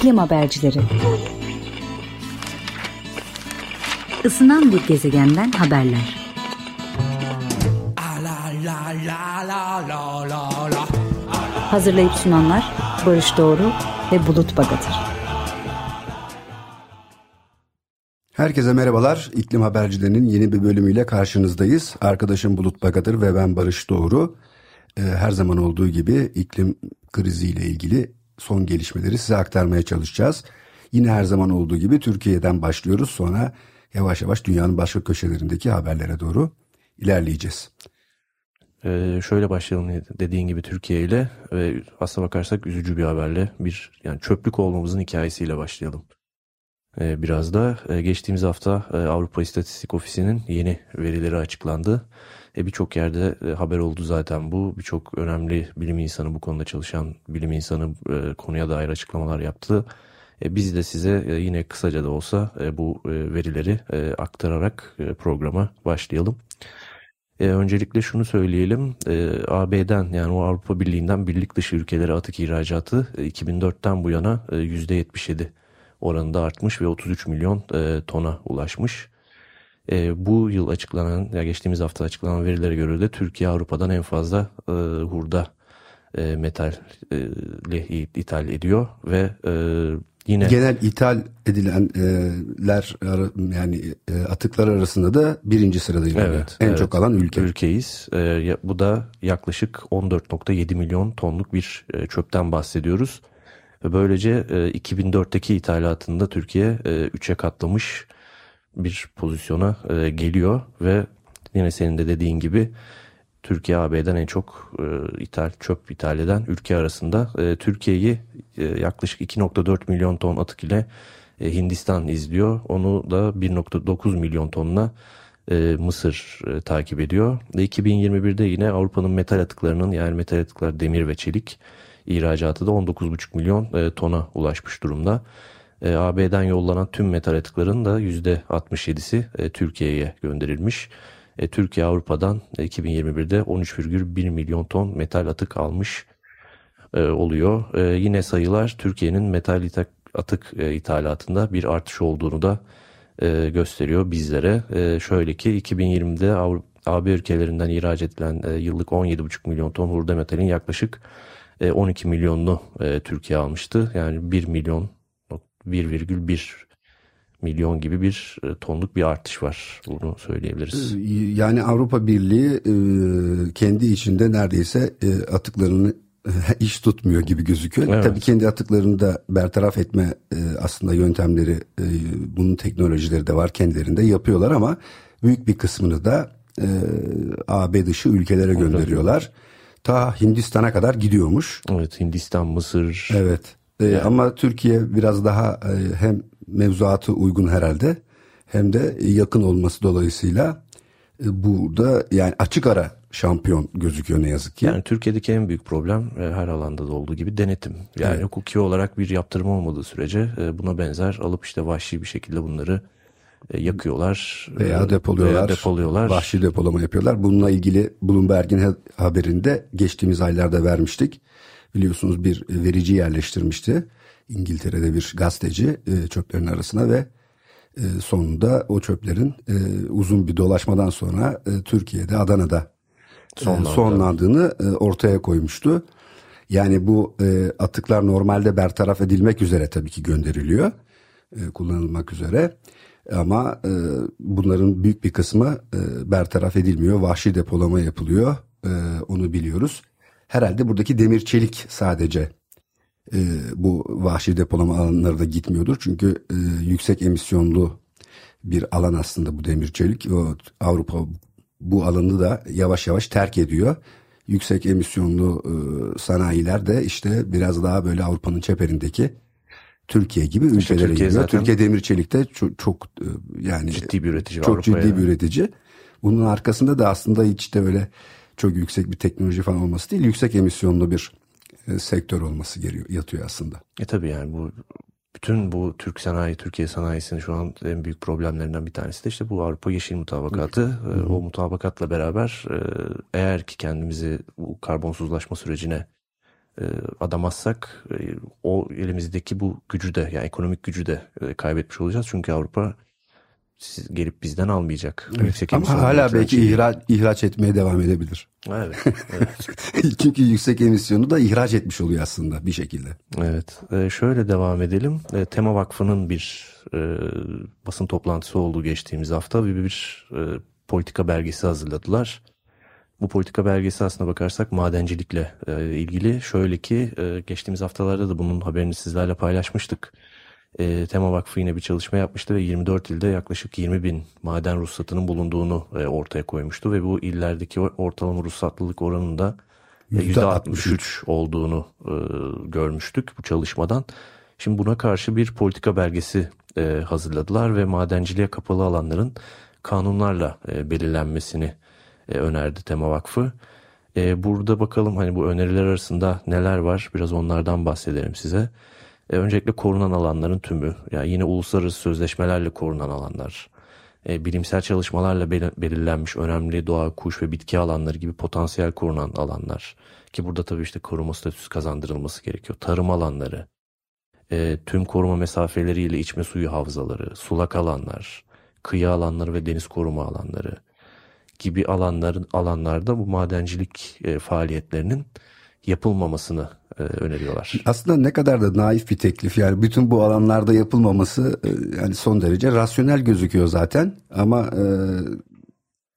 İklim Habercileri Isınan bir gezegenden haberler Hazırlayıp sunanlar Barış Doğru ve Bulut Bagatır Herkese merhabalar. İklim Habercilerinin yeni bir bölümüyle karşınızdayız. Arkadaşım Bulut Bagatır ve ben Barış Doğru. Ee, her zaman olduğu gibi iklim kriziyle ilgili son gelişmeleri size aktarmaya çalışacağız. Yine her zaman olduğu gibi Türkiye'den başlıyoruz. Sonra yavaş yavaş dünyanın başka köşelerindeki haberlere doğru ilerleyeceğiz. Ee, şöyle başlayalım dediğin gibi Türkiye ile ve aslına bakarsak üzücü bir haberle bir yani çöplük olmamızın hikayesiyle başlayalım. Ee, biraz da e, geçtiğimiz hafta e, Avrupa İstatistik Ofisi'nin yeni verileri açıklandı. E, Birçok yerde e, haber oldu zaten bu. Birçok önemli bilim insanı bu konuda çalışan bilim insanı e, konuya dair açıklamalar yaptı. E, biz de size e, yine kısaca da olsa bu verileri aktararak programa başlayalım. E, öncelikle şunu söyleyelim. E, AB'den yani o Avrupa Birliği'nden birlik dışı ülkelere atık ihracatı e, 2004'ten bu yana e, %77 oranında artmış ve 33 milyon tona ulaşmış. E, bu yıl açıklanan, ya geçtiğimiz hafta açıklanan verilere göre de Türkiye Avrupa'dan en fazla e, hurda e, metal e, ithal ediyor ve e, yine genel ithal edilenler yani e, atıklar arasında da birinci sıradayız. Evet, en evet, çok alan ülke. Ülkeyiz. E, bu da yaklaşık 14.7 milyon tonluk bir e, çöpten bahsediyoruz. Ve böylece e, 2004'teki ithalatında Türkiye e, 3'e katlamış bir pozisyona e, geliyor ve yine senin de dediğin gibi Türkiye AB'den en çok e, ithal çöp ithal eden ülke arasında e, Türkiye'yi e, yaklaşık 2.4 milyon ton atık ile e, Hindistan izliyor. Onu da 1.9 milyon tonla e, Mısır e, takip ediyor. Ve 2021'de yine Avrupa'nın metal atıklarının yani metal atıklar demir ve çelik ihracatı da 19,5 milyon e, tona ulaşmış durumda. E, AB'den yollanan tüm metal atıkların da %67'si e, Türkiye'ye gönderilmiş. E, Türkiye Avrupa'dan 2021'de 13,1 milyon ton metal atık almış e, oluyor. E, yine sayılar Türkiye'nin metal atık e, ithalatında bir artış olduğunu da e, gösteriyor bizlere. E, şöyle ki 2020'de Avrupa AB ülkelerinden ihraç edilen e, yıllık 17,5 milyon ton hurda metalin yaklaşık 12 e, milyonunu e, Türkiye almıştı. Yani 1 milyon 1,1 milyon gibi bir e, tonluk bir artış var. Bunu söyleyebiliriz. Yani Avrupa Birliği kendi içinde neredeyse atıklarını iş tutmuyor gibi gözüküyor. Evet. Tabii kendi atıklarını da bertaraf etme aslında yöntemleri, bunun teknolojileri de var kendilerinde yapıyorlar ama büyük bir kısmını da AB dışı ülkelere gönderiyorlar. Ta Hindistan'a kadar gidiyormuş. Evet Hindistan, Mısır. Evet. Ee, yani. Ama Türkiye biraz daha e, hem mevzuatı uygun herhalde hem de yakın olması dolayısıyla e, burada yani açık ara şampiyon gözüküyor ne yazık ki. Yani Türkiye'deki en büyük problem e, her alanda da olduğu gibi denetim. Yani evet. hukuki olarak bir yaptırım olmadığı sürece buna benzer alıp işte vahşi bir şekilde bunları yakıyorlar veya depoluyorlar. Veya depoluyorlar. Vahşi depolama yapıyorlar. Bununla ilgili Bloomberg'in haberinde geçtiğimiz aylarda vermiştik. Biliyorsunuz bir verici yerleştirmişti. İngiltere'de bir gazeteci e, çöplerin arasına ve sonunda o çöplerin uzun bir dolaşmadan sonra Türkiye'de Adana'da Sonlandı. sonlandığını ortaya koymuştu. Yani bu atıklar normalde bertaraf edilmek üzere tabii ki gönderiliyor. Kullanılmak üzere. Ama e, bunların büyük bir kısmı e, bertaraf edilmiyor. Vahşi depolama yapılıyor. E, onu biliyoruz. Herhalde buradaki demir çelik sadece e, bu vahşi depolama alanları da gitmiyordur. Çünkü e, yüksek emisyonlu bir alan aslında bu demir çelik. O, Avrupa bu alanı da yavaş yavaş terk ediyor. Yüksek emisyonlu e, sanayiler de işte biraz daha böyle Avrupa'nın çeperindeki Türkiye gibi işte ülkelere Türkiye. Zaten Türkiye Demir Çelik'te çok, çok e, yani ciddi bir üretici. Çok Avrupa'ya. ciddi bir üretici. Bunun arkasında da aslında hiç de öyle çok yüksek bir teknoloji falan olması değil, yüksek emisyonlu bir e, sektör olması geliyor, yatıyor aslında. E tabii yani bu bütün bu Türk sanayi, Türkiye sanayisinin şu an en büyük problemlerinden bir tanesi de işte bu Avrupa Yeşil Mutabakatı. Hı. E, o mutabakatla beraber e, eğer ki kendimizi bu karbonsuzlaşma sürecine e, adamazsak o elimizdeki bu gücü de yani ekonomik gücü de kaybetmiş olacağız. Çünkü Avrupa siz gelip bizden almayacak. Evet. Yüksek Ama hala belki şeyi. ihraç, ihraç etmeye devam edebilir. Evet, evet. Çünkü yüksek emisyonu da ihraç etmiş oluyor aslında bir şekilde. Evet, e, şöyle devam edelim. E, Tema Vakfı'nın bir e, basın toplantısı oldu geçtiğimiz hafta ve bir e, politika belgesi hazırladılar. Bu politika belgesi aslına bakarsak madencilikle e, ilgili. Şöyle ki e, geçtiğimiz haftalarda da bunun haberini sizlerle paylaşmıştık. E, Tema Vakfı yine bir çalışma yapmıştı ve 24 ilde yaklaşık 20 bin maden ruhsatının bulunduğunu e, ortaya koymuştu ve bu illerdeki ortalama ruhsatlılık oranında e, %63 olduğunu e, görmüştük bu çalışmadan. Şimdi buna karşı bir politika belgesi e, hazırladılar ve madenciliğe kapalı alanların kanunlarla e, belirlenmesini e, önerdi Tema Vakfı. E, burada bakalım hani bu öneriler arasında neler var biraz onlardan bahsedelim size. E, öncelikle korunan alanların tümü. Yani yine uluslararası sözleşmelerle korunan alanlar, e, bilimsel çalışmalarla bel- belirlenmiş önemli doğa, kuş ve bitki alanları gibi potansiyel korunan alanlar. Ki burada tabii işte koruma statüsü kazandırılması gerekiyor. Tarım alanları, e, tüm koruma mesafeleriyle içme suyu havzaları, sulak alanlar, kıyı alanları ve deniz koruma alanları gibi alanların alanlarda bu madencilik e, faaliyetlerinin yapılmamasını e, öneriyorlar. Aslında ne kadar da naif bir teklif yani bütün bu alanlarda yapılmaması e, yani son derece rasyonel gözüküyor zaten ama e,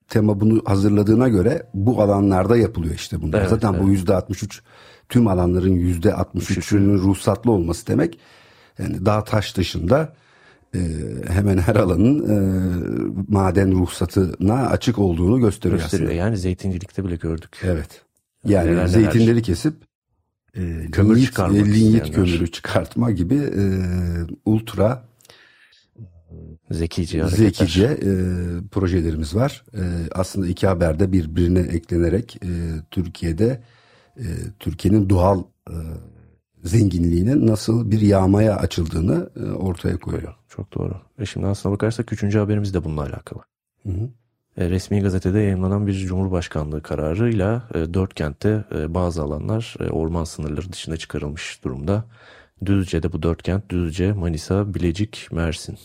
tema bunu hazırladığına göre bu alanlarda yapılıyor işte bunlar. Evet, zaten bu yüzde 63 tüm alanların yüzde 63'ünün ruhsatlı olması demek yani dağ taş dışında e, hemen her alanın e, maden ruhsatına açık olduğunu gösteriyor, Gösteriyor. aslında. Yani zeytincilikte bile gördük. Evet. Yani Neler neler. zeytinleri kesip e, Kömür linyit, e, linyit kömürü çıkartma gibi e, ultra Zekice hareketler. zekice e, projelerimiz var. E, aslında iki haberde birbirine eklenerek e, Türkiye'de e, Türkiye'nin doğal e, zenginliğinin nasıl bir yağmaya açıldığını e, ortaya koyuyor. Çok doğru. Ve şimdi aslına bakarsak üçüncü haberimiz de bununla alakalı. Hı hı. E, Resmi gazetede yayınlanan bir Cumhurbaşkanlığı kararıyla e, dört kentte e, bazı alanlar orman sınırları dışına çıkarılmış durumda. Düzce'de bu dört kent Düzce, Manisa, Bilecik, Mersin.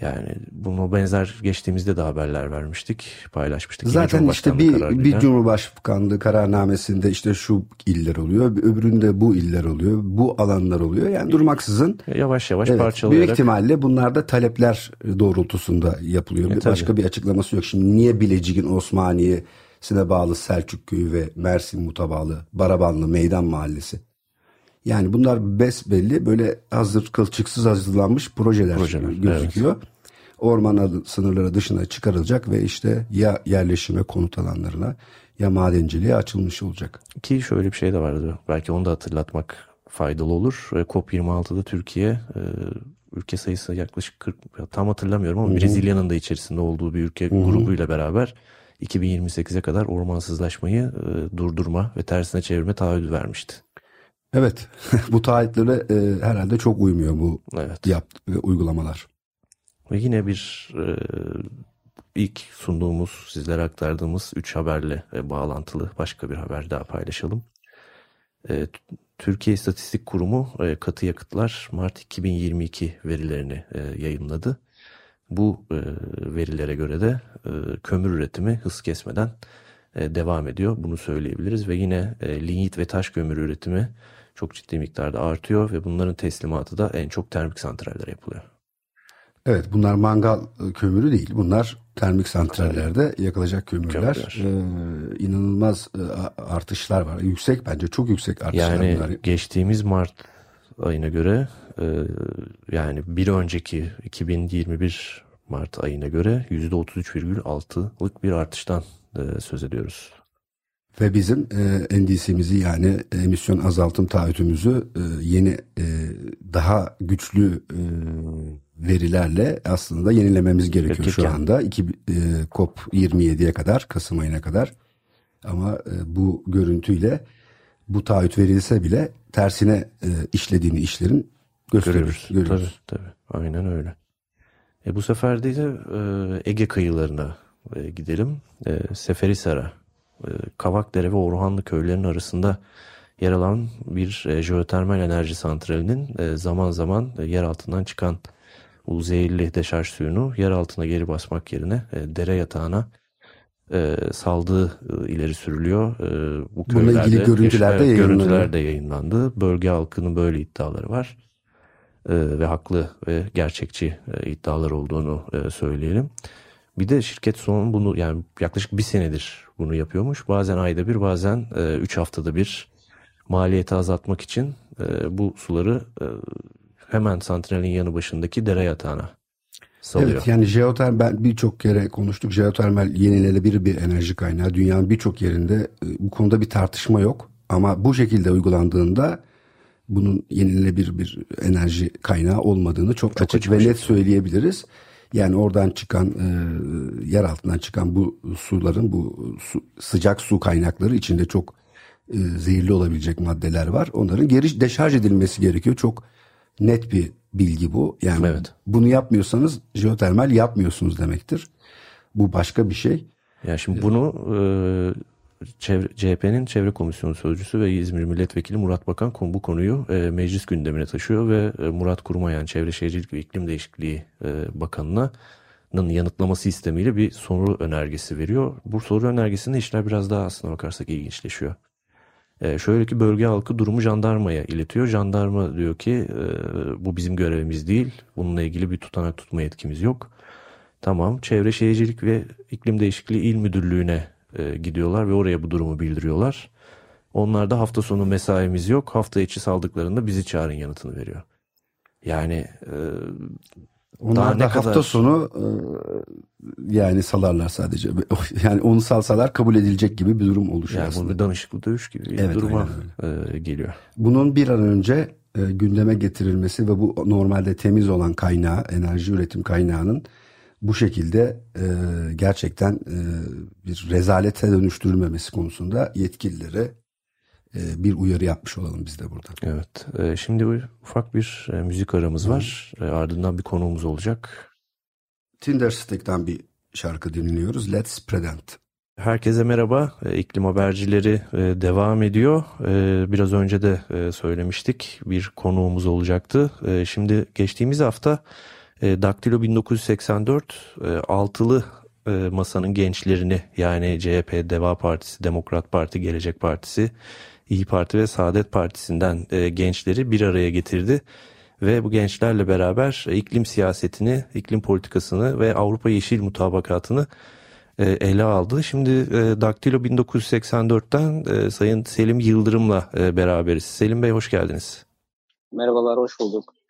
Yani buna benzer geçtiğimizde de haberler vermiştik, paylaşmıştık. Zaten işte bir, kararıyla. bir Cumhurbaşkanlığı kararnamesinde işte şu iller oluyor, öbüründe bu iller oluyor, bu alanlar oluyor. Yani durmaksızın yavaş yavaş Evet, parçalayarak büyük ihtimalle bunlar da talepler doğrultusunda yapılıyor. E, Bir tabii. Başka bir açıklaması yok. Şimdi niye Bilecik'in Osmaniye'sine bağlı Selçuk Köyü ve Mersin Mut'a bağlı Barabanlı Meydan Mahallesi? Yani bunlar besbelli böyle hazır kılçıksız hazırlanmış projeler, Projeler, gözüküyor. Orman adı- sınırları dışına çıkarılacak ve işte ya yerleşime konut alanlarına ya madenciliğe açılmış olacak. Ki şöyle bir şey de vardı. Belki onu da hatırlatmak faydalı olur. E, COP26'da Türkiye e, ülke sayısı yaklaşık 40 ya tam hatırlamıyorum ama Brezilya'nın da içerisinde olduğu bir ülke grubuyla beraber 2028'e kadar ormansızlaşmayı e, durdurma ve tersine çevirme taahhüdü vermişti. Evet bu taahhütlere e, herhalde çok uymuyor bu Evet. yap, e, uygulamalar. Ve yine bir e, ilk sunduğumuz, sizlere aktardığımız 3 haberle e, bağlantılı başka bir haber daha paylaşalım. E, Türkiye İstatistik Kurumu e, katı yakıtlar Mart 2022 verilerini e, yayınladı. Bu e, verilere göre de e, kömür üretimi hız kesmeden e, devam ediyor. Bunu söyleyebiliriz ve yine e, linyit ve taş kömür üretimi çok ciddi miktarda artıyor ve bunların teslimatı da en çok termik santrallere yapılıyor. Evet bunlar mangal e, kömürü değil. Bunlar termik santrallerde yakılacak kömürler. Kömürler. Ee, inanılmaz artışlar var. Yüksek bence çok yüksek artışlar Yani bunlar. geçtiğimiz Mart ayına göre e, yani bir önceki 2021 Mart ayına göre %33,6'lık bir artıştan e, söz ediyoruz. Ve bizim e, NDC'mizi yani emisyon azaltım taahhütümüzü e, yeni e, daha güçlü e, verilerle aslında yenilememiz gerekiyor şu Gerekirken. anda. İki, e, COP 27'ye kadar Kasım ayına kadar. Ama e, bu görüntüyle bu taahhüt verilse bile tersine e, işlediğini işlerin gösteriyoruz. Görüyoruz. görüyoruz. Tabii tabii. Aynen öyle. E, bu sefer de e, Ege kıyılarına e, gidelim. E, Seferihisar'a, e, Kavakdere ve Orhanlı köylerinin arasında yer alan bir e, jeotermal enerji santralinin e, zaman zaman e, yer altından çıkan bu zehirli deşarj suyunu yer altına geri basmak yerine dere yatağına e, saldığı e, ileri sürülüyor. E, bu Bununla ilgili görüntüler de, görüntüler de yayınlandı. Bölge halkının böyle iddiaları var. E, ve haklı ve gerçekçi e, iddialar olduğunu e, söyleyelim. Bir de şirket son bunu yani yaklaşık bir senedir bunu yapıyormuş. Bazen ayda bir bazen e, üç haftada bir maliyeti azaltmak için e, bu suları e, hemen santralin yanı başındaki dere yatağına salıyor. Evet yani jeotermal birçok kere konuştuk. Jeotermal yenilenebilir bir enerji kaynağı. Dünyanın birçok yerinde e, bu konuda bir tartışma yok. Ama bu şekilde uygulandığında bunun yenilenebilir bir enerji kaynağı olmadığını çok, çok açık, açık ve net söyleyebiliriz. Yani oradan çıkan e, yer altından çıkan bu suların bu su, sıcak su kaynakları içinde çok e, zehirli olabilecek maddeler var. Onların geri deşarj edilmesi gerekiyor. Çok net bir bilgi bu. Yani evet. bunu yapmıyorsanız jeotermal yapmıyorsunuz demektir. Bu başka bir şey. Ya şimdi bunu e, CHP'nin çevre komisyonu sözcüsü ve İzmir Milletvekili Murat Bakan bu konuyu e, meclis gündemine taşıyor ve e, Murat Kurmayan Çevre Şehircilik ve İklim Değişikliği e, yanıtlaması sistemiyle bir soru önergesi veriyor. Bu soru önergesinde işler biraz daha aslına bakarsak ilginçleşiyor. E, şöyle ki bölge halkı durumu jandarmaya iletiyor. Jandarma diyor ki bu bizim görevimiz değil. Bununla ilgili bir tutanak tutma yetkimiz yok. Tamam Çevre Şehircilik ve İklim Değişikliği İl Müdürlüğü'ne e, gidiyorlar ve oraya bu durumu bildiriyorlar. Onlar da hafta sonu mesaimiz yok. Hafta içi saldıklarında bizi çağırın yanıtını veriyor. Yani e, onlar da hafta kadar... sonu e, yani salarlar sadece. Yani onu salsalar kabul edilecek gibi bir durum oluşuyor yani aslında. Bu bir danışıklı dövüş gibi bir evet, duruma e, geliyor. Bunun bir an önce e, gündeme getirilmesi ve bu normalde temiz olan kaynağı, enerji üretim kaynağının bu şekilde e, gerçekten e, bir rezalete dönüştürülmemesi konusunda yetkililere e, bir uyarı yapmış olalım biz de burada. Evet. E, şimdi ufak bir e, müzik aramız var. Ardından bir konuğumuz olacak. Tinderstick'ten bir şarkı dinliyoruz. Let's Pretend. Herkese merhaba. İklim habercileri devam ediyor. Biraz önce de söylemiştik bir konuğumuz olacaktı. Şimdi geçtiğimiz hafta Daktilo 1984 altılı masanın gençlerini yani CHP, Deva Partisi, Demokrat Parti, Gelecek Partisi, İyi Parti ve Saadet Partisi'nden e, gençleri bir araya getirdi ve bu gençlerle beraber iklim siyasetini, iklim politikasını ve Avrupa Yeşil Mutabakatı'nı e, ele aldı. Şimdi e, Daktilo 1984'ten e, Sayın Selim Yıldırım'la e, beraberiz. Selim Bey hoş geldiniz. Merhabalar, hoş bulduk.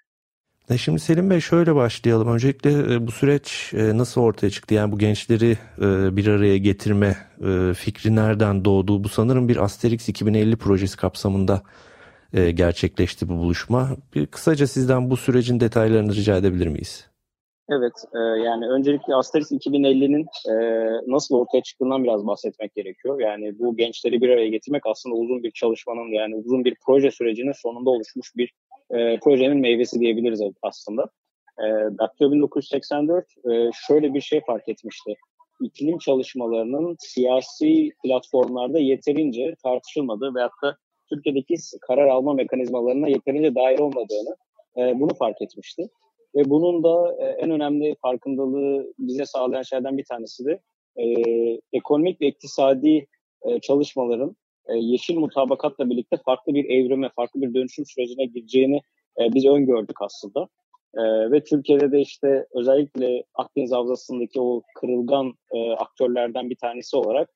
E, şimdi Selim Bey şöyle başlayalım. Öncelikle e, bu süreç e, nasıl ortaya çıktı? Yani bu gençleri bir araya getirme fikri nereden doğdu? Bu sanırım bir Asterix 2050 projesi kapsamında gerçekleşti bu buluşma. Bir kısaca sizden bu sürecin detaylarını rica edebilir miyiz? Evet, yani öncelikle Asterix 2050'nin nasıl ortaya çıktığından biraz bahsetmek gerekiyor. Yani bu gençleri bir araya getirmek aslında uzun bir çalışmanın yani uzun bir proje sürecinin sonunda oluşmuş bir e, projenin meyvesi diyebiliriz aslında. E, Daktilo 1984 e, şöyle bir şey fark etmişti. İklim çalışmalarının siyasi platformlarda yeterince tartışılmadığı veyahut da Türkiye'deki karar alma mekanizmalarına yeterince dair olmadığını e, bunu fark etmişti. Ve bunun da e, en önemli farkındalığı bize sağlayan şeylerden bir tanesi de e, ekonomik ve iktisadi e, çalışmaların e, yeşil mutabakatla birlikte farklı bir evrime, farklı bir dönüşüm sürecine gireceğini e, biz öngördük aslında. E, ve Türkiye'de de işte özellikle Akdeniz Havzası'ndaki o kırılgan aktörlerden bir tanesi olarak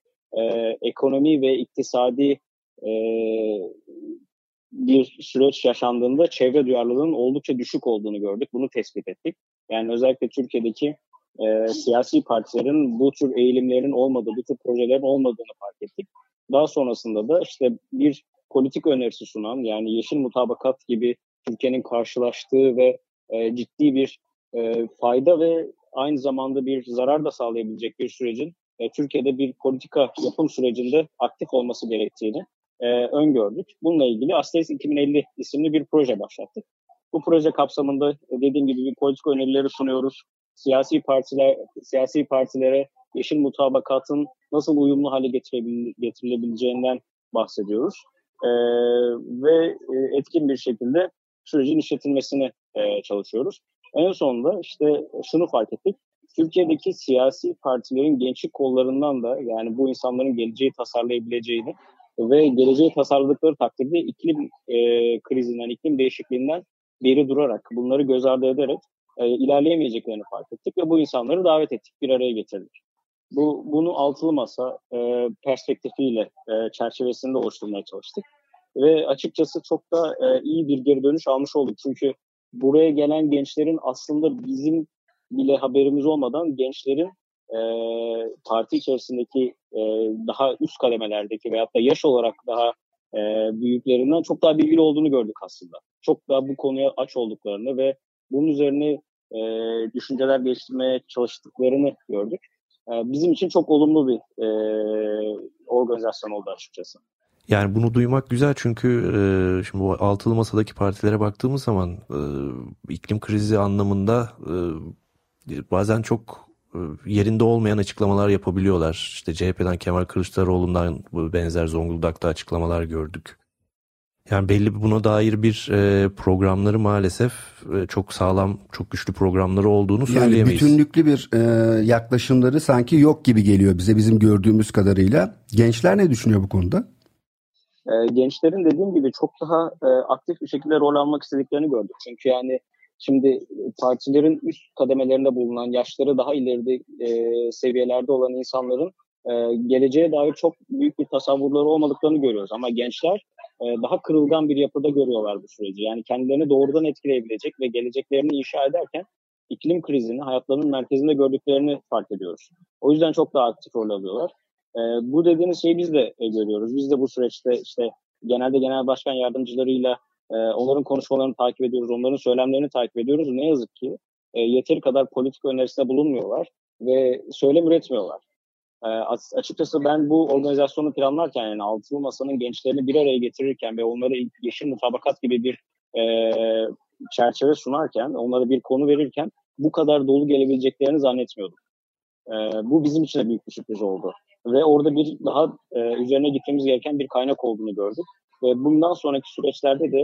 ekonomi ve iktisadi bir süreç yaşandığında çevre duyarlılığının oldukça düşük olduğunu gördük. Bunu tespit ettik. Yani özellikle Türkiye'deki e, siyasi partilerin bu tür eğilimlerin olmadığı, bu tür projelerin olmadığını fark ettik. Daha sonrasında da işte bir politik önerisi sunan yani yeşil mutabakat gibi Türkiye'nin karşılaştığı ve e, ciddi bir e, fayda ve aynı zamanda bir zarar da sağlayabilecek bir sürecin e, Türkiye'de bir politika yapım sürecinde aktif olması gerektiğini e, öngördük. Bununla ilgili Asterix 2050 isimli bir proje başlattık. Bu proje kapsamında dediğim gibi bir politika önerileri sunuyoruz. Siyasi partiler, siyasi partilere yeşil mutabakatın nasıl uyumlu hale getirilebileceğinden bahsediyoruz. e, ve etkin bir şekilde sürecin işletilmesini e, çalışıyoruz. En sonunda işte şunu fark ettik. Türkiye'deki siyasi partilerin gençlik kollarından da yani bu insanların geleceği tasarlayabileceğini ve geleceği tasarladıkları takdirde iklim e, krizinden, iklim değişikliğinden beri durarak, bunları göz ardı ederek e, ilerleyemeyeceklerini fark ettik ve bu insanları davet ettik, bir araya getirdik. Bu Bunu altılı masa e, perspektifiyle, e, çerçevesinde oluşturmaya çalıştık. Ve açıkçası çok da e, iyi bir geri dönüş almış olduk. Çünkü buraya gelen gençlerin aslında bizim bile haberimiz olmadan gençlerin e, parti içerisindeki e, daha üst kademelerdeki veyahut da yaş olarak daha e, büyüklerinden çok daha bilgili olduğunu gördük aslında. Çok daha bu konuya aç olduklarını ve bunun üzerine e, düşünceler geliştirmeye çalıştıklarını gördük. E, bizim için çok olumlu bir e, organizasyon oldu açıkçası. Yani bunu duymak güzel çünkü e, şimdi bu altılı masadaki partilere baktığımız zaman e, iklim krizi anlamında e, bazen çok e, yerinde olmayan açıklamalar yapabiliyorlar. İşte CHP'den Kemal Kılıçdaroğlu'ndan benzer Zonguldak'ta açıklamalar gördük. Yani belli buna dair bir e, programları maalesef e, çok sağlam, çok güçlü programları olduğunu söyleyemeyiz. Yani bütünlüklü bir e, yaklaşımları sanki yok gibi geliyor bize bizim gördüğümüz kadarıyla. Gençler ne düşünüyor bu konuda? E, gençlerin dediğim gibi çok daha e, aktif bir şekilde rol almak istediklerini gördük. Çünkü yani Şimdi partilerin üst kademelerinde bulunan, yaşları daha ileride e, seviyelerde olan insanların e, geleceğe dair çok büyük bir tasavvurları olmadıklarını görüyoruz. Ama gençler e, daha kırılgan bir yapıda görüyorlar bu süreci. Yani kendilerini doğrudan etkileyebilecek ve geleceklerini inşa ederken iklim krizini hayatlarının merkezinde gördüklerini fark ediyoruz. O yüzden çok daha aktif rol alıyorlar. E, bu dediğiniz şeyi biz de e, görüyoruz. Biz de bu süreçte işte genelde genel başkan yardımcılarıyla e, onların konuşmalarını takip ediyoruz, onların söylemlerini takip ediyoruz. Ne yazık ki e, yeteri kadar politik önerisinde bulunmuyorlar ve söylem üretmiyorlar. E, açıkçası ben bu organizasyonu planlarken yani Altılı Masa'nın gençlerini bir araya getirirken ve onlara yeşil mutabakat gibi bir e, çerçeve sunarken, onlara bir konu verirken bu kadar dolu gelebileceklerini zannetmiyordum. E, bu bizim için de büyük bir sürpriz oldu. Ve orada bir daha e, üzerine gitmemiz gereken bir kaynak olduğunu gördük. Ve bundan sonraki süreçlerde de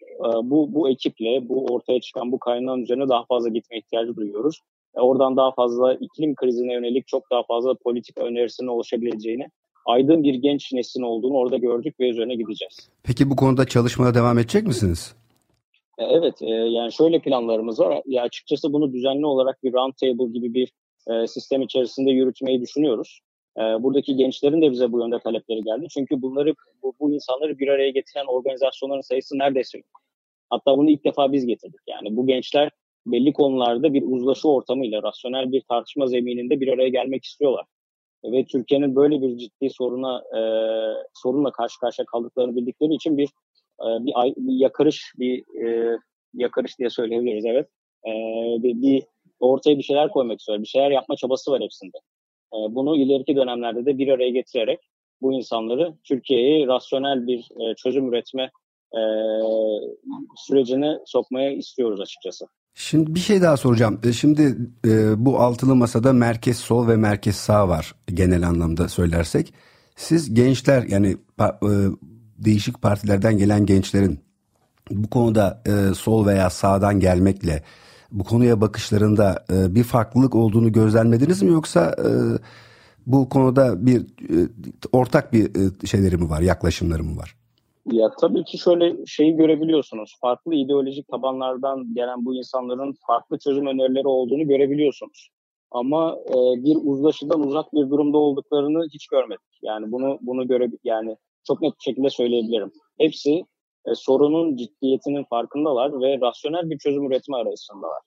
e, bu, bu ekiple, bu ortaya çıkan bu kaynağın üzerine daha fazla gitme ihtiyacı duyuyoruz. E, oradan daha fazla iklim krizine yönelik çok daha fazla politik önerisinin oluşabileceğini, aydın bir genç neslin olduğunu orada gördük ve üzerine gideceğiz. Peki bu konuda çalışmaya devam edecek misiniz? E, evet, yani şöyle planlarımız var. Ya açıkçası bunu düzenli olarak bir round table gibi bir sistem içerisinde yürütmeyi düşünüyoruz. E, buradaki gençlerin de bize bu yönde talepleri geldi. Çünkü bunları bu, bu insanları bir araya getiren organizasyonların sayısı neredeyse yok. Hatta bunu ilk defa biz getirdik. Yani bu gençler belli konularda bir uzlaşı ortamıyla, rasyonel bir tartışma zemininde bir araya gelmek istiyorlar. Ve Türkiye'nin böyle bir ciddi soruna e, sorunla karşı karşıya kaldıklarını bildikleri için bir e, bir, bir yakarış, bir e, yakarış diye söyleyebiliriz evet. E, bir, bir ortaya bir şeyler koymak istiyor, bir şeyler yapma çabası var hepsinde. Ee, bunu ileriki dönemlerde de bir araya getirerek bu insanları Türkiye'yi rasyonel bir e, çözüm üretme e, sürecine sokmaya istiyoruz açıkçası. Şimdi bir şey daha soracağım. E, şimdi bu altılı masada merkez sol ve merkez sağ var genel anlamda söylersek. Siz gençler yani değişik partilerden gelen gençlerin bu konuda sol veya sağdan gelmekle bu konuya bakışlarında e, bir farklılık olduğunu gözlemlediniz mi yoksa e, bu konuda bir e, ortak bir e, şeyleri mi var, yaklaşımları mı var? Ya tabii ki şöyle şeyi görebiliyorsunuz. Farklı ideolojik tabanlardan gelen bu insanların farklı çözüm önerileri olduğunu görebiliyorsunuz. Ama e, bir uzlaşıdan uzak bir durumda olduklarını hiç görmedik. Yani bunu bunu göre yani çok net bir şekilde söyleyebilirim. Hepsi e, sorunun ciddiyetinin farkındalar ve rasyonel bir çözüm üretme arayışındalar.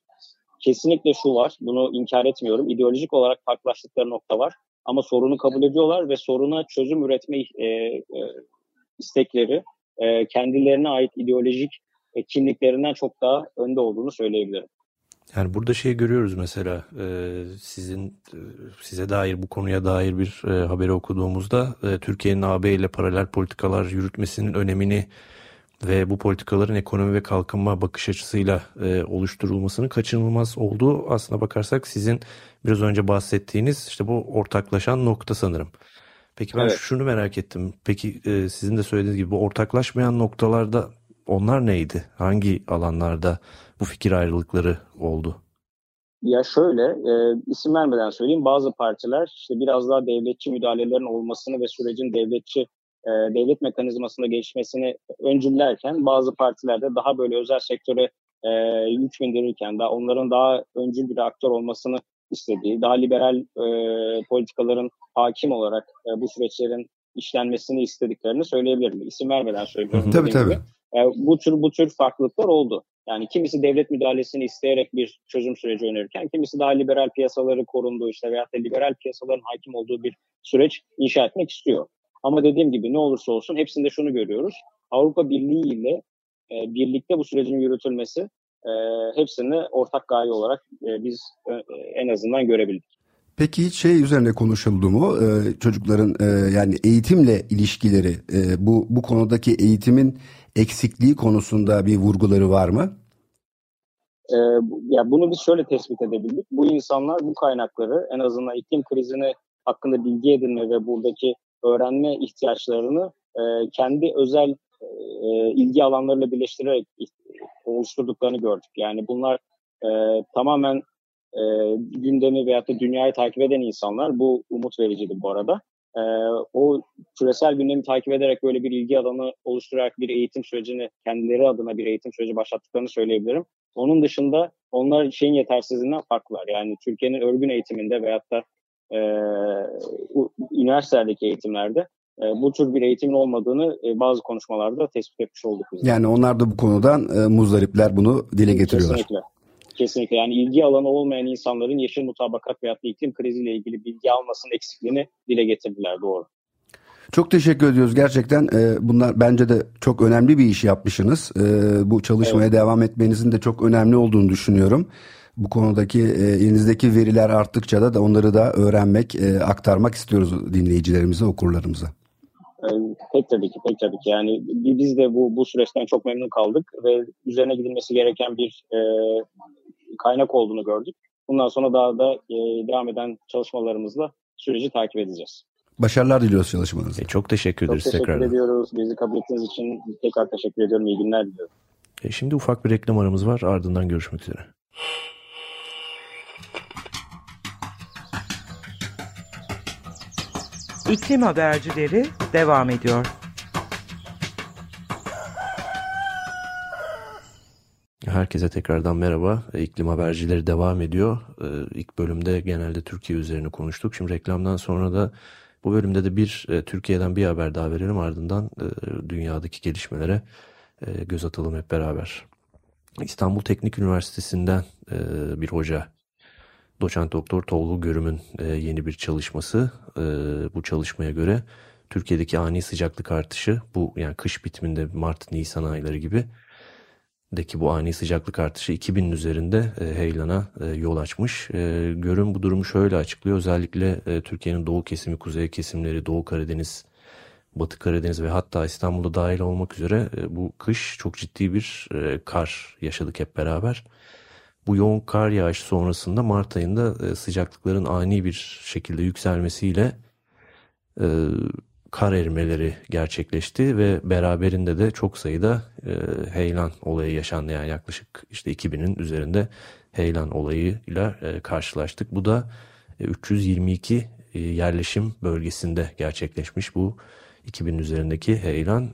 Kesinlikle şu var, bunu inkar etmiyorum. İdeolojik olarak farklılaştıkları nokta var. Ama sorunu kabul ediyorlar ve soruna çözüm üretme e, e, istekleri e, kendilerine ait ideolojik e, kimliklerinden çok daha önde olduğunu söyleyebilirim. Yani burada şey görüyoruz mesela e, sizin e, size dair bu konuya dair bir e, haberi okuduğumuzda e, Türkiye'nin AB ile paralel politikalar yürütmesinin önemini ve bu politikaların ekonomi ve kalkınma bakış açısıyla e, oluşturulmasının kaçınılmaz olduğu aslına bakarsak sizin biraz önce bahsettiğiniz işte bu ortaklaşan nokta sanırım. Peki ben evet. şunu merak ettim. Peki e, sizin de söylediğiniz gibi bu ortaklaşmayan noktalarda onlar neydi? Hangi alanlarda bu fikir ayrılıkları oldu? Ya şöyle, e, isim vermeden söyleyeyim. Bazı partiler işte biraz daha devletçi müdahalelerin olmasını ve sürecin devletçi e, devlet mekanizmasında gelişmesini öncüllerken bazı partilerde daha böyle özel sektöre e, yük bindirirken daha onların daha öncül bir aktör olmasını istediği, daha liberal e, politikaların hakim olarak e, bu süreçlerin işlenmesini istediklerini söyleyebilirim. İsim vermeden söylüyorum. Tabii tabii. Gibi. E, bu tür bu tür farklılıklar oldu. Yani kimisi devlet müdahalesini isteyerek bir çözüm süreci önerirken kimisi daha liberal piyasaları korunduğu işte veyahut da liberal piyasaların hakim olduğu bir süreç inşa etmek istiyor. Ama dediğim gibi ne olursa olsun hepsinde şunu görüyoruz. Avrupa Birliği ile e, birlikte bu sürecin yürütülmesi e, hepsini ortak gaye olarak e, biz e, en azından görebildik. Peki hiç şey üzerine konuşuldu mu? Ee, çocukların e, yani eğitimle ilişkileri e, bu bu konudaki eğitimin eksikliği konusunda bir vurguları var mı? Ee, ya bunu biz şöyle tespit edebildik. Bu insanlar bu kaynakları en azından iklim krizini hakkında bilgi edinme ve buradaki öğrenme ihtiyaçlarını e, kendi özel e, ilgi alanlarıyla birleştirerek oluşturduklarını gördük. Yani bunlar e, tamamen e, gündemi veyahut da dünyayı takip eden insanlar. Bu umut vericiydi bu arada. E, o küresel gündemi takip ederek böyle bir ilgi alanı oluşturarak bir eğitim sürecini kendileri adına bir eğitim süreci başlattıklarını söyleyebilirim. Onun dışında onlar şeyin yetersizliğinden farklılar. Yani Türkiye'nin örgün eğitiminde veyahut da e, üniversitelerdeki eğitimlerde bu tür bir eğitimin olmadığını e, bazı konuşmalarda tespit etmiş olduk. Biz. Yani onlar da bu konudan e, muzdaripler bunu dile getiriyorlar. Kesinlikle. Kesinlikle yani ilgi alanı olmayan insanların yeşil mutabakat veya iklim kriziyle ilgili bilgi almasının eksikliğini dile getirdiler doğru. Çok teşekkür ediyoruz gerçekten. E, bunlar bence de çok önemli bir iş yapmışsınız. E, bu çalışmaya evet. devam etmenizin de çok önemli olduğunu düşünüyorum. Bu konudaki e, elinizdeki veriler arttıkça da, da onları da öğrenmek, e, aktarmak istiyoruz dinleyicilerimize, okurlarımıza. Pek tabii ki, pek tabii ki. Yani biz de bu bu süreçten çok memnun kaldık ve üzerine gidilmesi gereken bir e, kaynak olduğunu gördük. Bundan sonra daha da e, devam eden çalışmalarımızla süreci takip edeceğiz. Başarılar diliyoruz çalışmanızda. E, çok teşekkür ederiz çok teşekkür tekrardan. ediyoruz. Bizi kabul ettiğiniz için tekrar teşekkür ediyorum. İyi günler diliyorum. E, şimdi ufak bir reklam aramız var. Ardından görüşmek üzere. İklim habercileri devam ediyor. Herkese tekrardan merhaba. İklim habercileri devam ediyor. Ee, ilk bölümde genelde Türkiye üzerine konuştuk. Şimdi reklamdan sonra da bu bölümde de bir e, Türkiye'den bir haber daha verelim. Ardından e, dünyadaki gelişmelere e, göz atalım hep beraber. İstanbul Teknik Üniversitesi'nden bir hoca Doçent Doktor Tolgu Görüm'ün yeni bir çalışması. Bu çalışmaya göre Türkiye'deki ani sıcaklık artışı bu yani kış bitiminde Mart-Nisan ayları gibi deki bu ani sıcaklık artışı 2000'in üzerinde e, heyelana e, yol açmış. E, görün bu durumu şöyle açıklıyor. Özellikle e, Türkiye'nin doğu kesimi, kuzey kesimleri, Doğu Karadeniz, Batı Karadeniz ve hatta İstanbul'da dahil olmak üzere e, bu kış çok ciddi bir e, kar yaşadık hep beraber. Bu yoğun kar yağışı sonrasında Mart ayında e, sıcaklıkların ani bir şekilde yükselmesiyle e, kar erimeleri gerçekleşti ve beraberinde de çok sayıda e, heyelan olayı yaşandı. Yani yaklaşık işte 2000'in üzerinde heyelan olayıyla karşılaştık. Bu da e, 322 e, yerleşim bölgesinde gerçekleşmiş bu 2000 üzerindeki heyelan.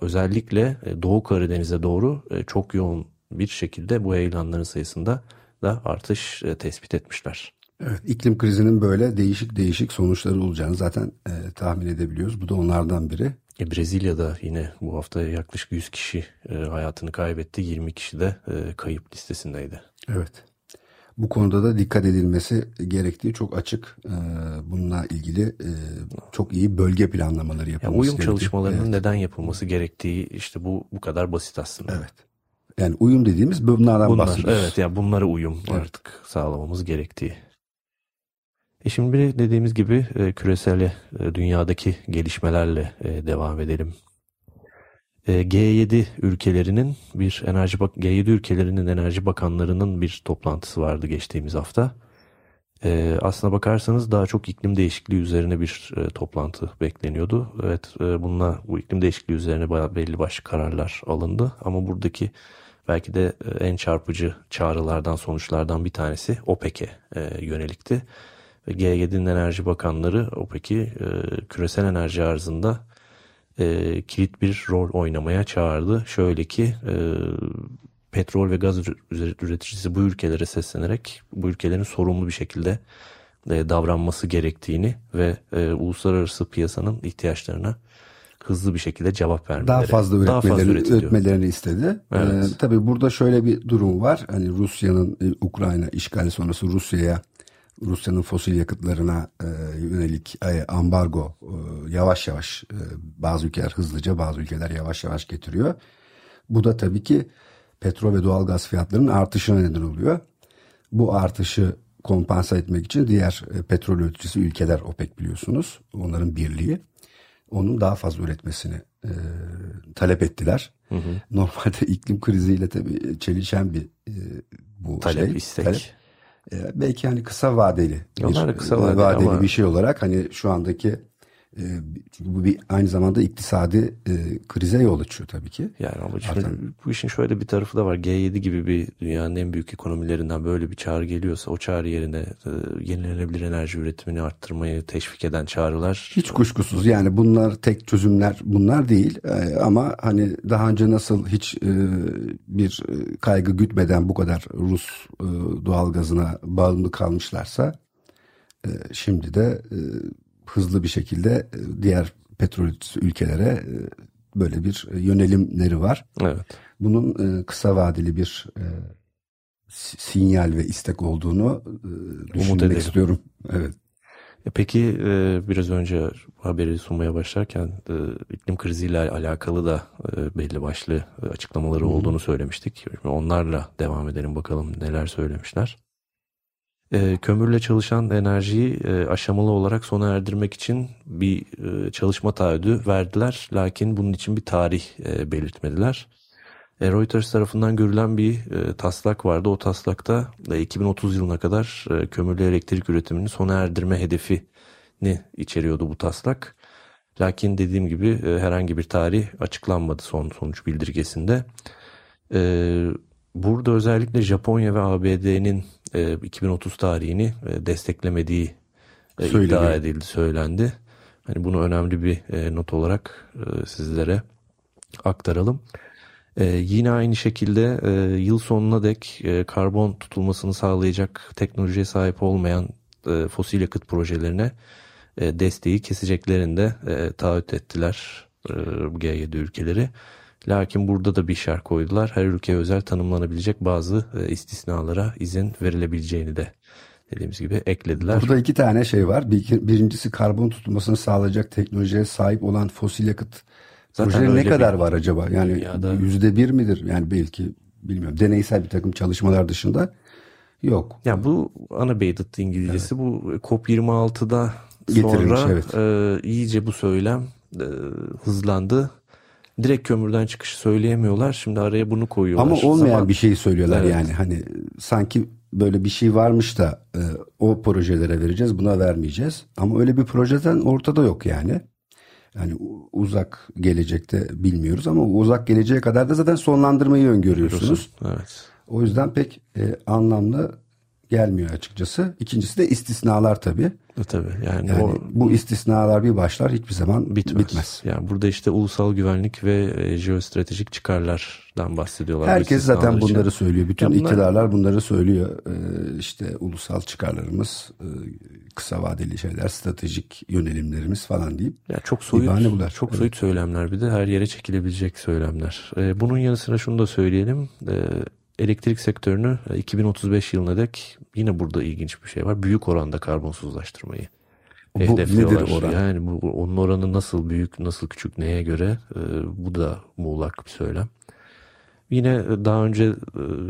Özellikle Doğu Karadeniz'e doğru çok yoğun bir şekilde bu heyelanların sayısında da artış e, tespit etmişler. Evet, iklim krizinin böyle değişik değişik sonuçları olacağını zaten e, tahmin edebiliyoruz. Bu da onlardan biri. E, Brezilya'da yine bu hafta yaklaşık 100 kişi e, hayatını kaybetti. 20 kişi de e, kayıp listesindeydi. Evet. Bu konuda da dikkat edilmesi gerektiği çok açık. E, bununla ilgili e, çok iyi bölge planlamaları yapılması yani Uyum çalışmalarının evet. neden yapılması gerektiği işte bu bu kadar basit aslında. Evet. Yani uyum dediğimiz bunlardan Bunlar, bahsediyoruz. Evet ya yani bunlara uyum evet. artık sağlamamız gerektiği. E şimdi dediğimiz gibi e, küresel e, dünyadaki gelişmelerle e, devam edelim. E, G7 ülkelerinin bir enerji bak G7 ülkelerinin enerji bakanlarının bir toplantısı vardı geçtiğimiz hafta. E, aslına bakarsanız daha çok iklim değişikliği üzerine bir e, toplantı bekleniyordu. Evet e, bununla bu iklim değişikliği üzerine belli başlı kararlar alındı. Ama buradaki belki de e, en çarpıcı çağrılardan sonuçlardan bir tanesi OPEC'e e, yönelikti. Ve G7'nin enerji bakanları OPEC'i e, küresel enerji arzında kilit bir rol oynamaya çağırdı. Şöyle ki petrol ve gaz üreticisi bu ülkelere seslenerek bu ülkelerin sorumlu bir şekilde davranması gerektiğini ve uluslararası piyasanın ihtiyaçlarına hızlı bir şekilde cevap vermeleri. Daha fazla üretmelerini, daha üretmelerini istedi. Evet. Ee, tabii burada şöyle bir durum var. Hani Rusya'nın e, Ukrayna işgali sonrası Rusya'ya Rusya'nın fosil yakıtlarına e, yönelik e, ambargo e, yavaş yavaş e, bazı ülkeler hızlıca bazı ülkeler yavaş yavaş getiriyor. Bu da tabii ki petrol ve doğal gaz fiyatlarının artışına neden oluyor. Bu artışı kompansa etmek için diğer e, petrol üreticisi ülkeler OPEC biliyorsunuz. Onların birliği. Onun daha fazla üretmesini e, talep ettiler. Hı hı. Normalde iklim kriziyle tabii çelişen bir e, bu talep, şey. Istek. Talep e, belki hani kısa vadeli Onlar bir kısa vadeli, vadeli ama... bir şey olarak hani şu andaki çünkü bu bir aynı zamanda iktisadi e, krize yol açıyor tabii ki. Yani ama şimdi bu işin şöyle bir tarafı da var. G7 gibi bir dünyanın en büyük ekonomilerinden böyle bir çağrı geliyorsa o çağrı yerine e, yenilenebilir enerji üretimini arttırmayı teşvik eden çağrılar. Hiç kuşkusuz yani bunlar tek çözümler bunlar değil e, ama hani daha önce nasıl hiç e, bir kaygı gütmeden bu kadar Rus e, doğal gazına bağımlı kalmışlarsa e, şimdi de e, hızlı bir şekilde e, diğer petrol ülkelere e, böyle bir yönelimleri var. Evet. Bunun e, kısa vadeli bir sinyal ve istek olduğunu düşünmek istiyorum. Evet. Peki biraz önce haberi sunmaya başlarken iklim kriziyle alakalı da belli başlı açıklamaları olduğunu söylemiştik. Onlarla devam edelim bakalım neler söylemişler. E, kömürle çalışan enerjiyi e, aşamalı olarak sona erdirmek için bir e, çalışma taahhüdü verdiler. Lakin bunun için bir tarih e, belirtmediler. E, Reuters tarafından görülen bir taslak vardı. O taslakta e, 2030 yılına kadar e, kömürlü elektrik üretimini sona erdirme hedefini içeriyordu bu taslak. Lakin dediğim gibi herhangi bir tarih açıklanmadı son sonuç bildirgesinde. Burada özellikle Japonya ve ABD'nin 2030 e, tarihini e, desteklemediği e, iddia edildi, söylendi. Hani bunu önemli bir not olarak sizlere aktaralım. yine aynı şekilde yıl sonuna dek karbon tutulmasını sağlayacak teknolojiye sahip olmayan fosil yakıt projelerine desteği keseceklerini de taahhüt ettiler bu G7 ülkeleri. Lakin burada da bir şart koydular. Her ülkeye özel tanımlanabilecek bazı e, istisnalara izin verilebileceğini de dediğimiz gibi eklediler. Burada iki tane şey var. Bir, birincisi karbon tutulmasını sağlayacak teknolojiye sahip olan fosil yakıt projeleri ne kadar var acaba? Yani yüzde bir midir? Yani belki bilmiyorum. Deneysel bir takım çalışmalar dışında yok. Ya bu unabated İngilizcesi evet. bu COP26'da sonra evet. e, iyice bu söylem e, hızlandı direkt kömürden çıkışı söyleyemiyorlar. Şimdi araya bunu koyuyorlar. Ama olmayan Zaman... bir şeyi söylüyorlar evet. yani. Hani sanki böyle bir şey varmış da e, o projelere vereceğiz buna vermeyeceğiz. Ama öyle bir projeden ortada yok yani. Yani uzak gelecekte bilmiyoruz ama uzak geleceğe kadar da zaten sonlandırmayı öngörüyorsunuz. Evet. O yüzden pek e, anlamlı gelmiyor açıkçası. İkincisi de istisnalar tabii. E, tabii yani, yani o, bu istisnalar bir başlar hiçbir zaman bitmez. bitmez. Yani burada işte ulusal güvenlik ve e, jeostratejik çıkarlardan bahsediyorlar. Herkes zaten bunları için. söylüyor. Bütün bunlar... iktidarlar bunları söylüyor. Ee, işte ulusal çıkarlarımız, e, kısa vadeli şeyler, stratejik yönelimlerimiz falan deyip. Ya çok soyut, çok evet. soyut söylemler bir de her yere çekilebilecek söylemler. Ee, bunun yanı sıra şunu da söyleyelim. Ee, elektrik sektörünü 2035 e, yılına dek yine burada ilginç bir şey var. Büyük oranda karbonsuzlaştırmayı bu hedefliyorlar. Nedir oran? Yani bu, onun oranı nasıl büyük, nasıl küçük, neye göre e, bu da muğlak bir söylem. Yine daha önce e,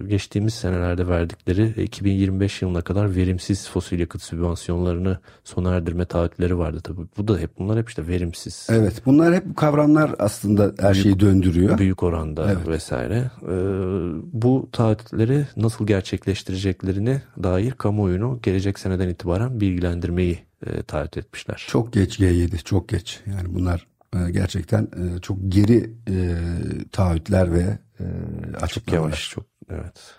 geçtiğimiz senelerde verdikleri 2025 yılına kadar verimsiz fosil yakıt sübvansiyonlarını sona erdirme taahhütleri vardı tabii. Bu da hep bunlar hep işte verimsiz. Evet bunlar hep kavramlar aslında her Büyük- şeyi döndürüyor. Büyük oranda Evet. vesaire. Ee, bu taahhütleri nasıl gerçekleştireceklerini dair kamuoyunu gelecek seneden itibaren bilgilendirmeyi e, taahhüt etmişler. Çok geç G7 çok geç. Yani bunlar e, gerçekten e, çok geri e, taahhütler ve e, Çok yavaş çok evet.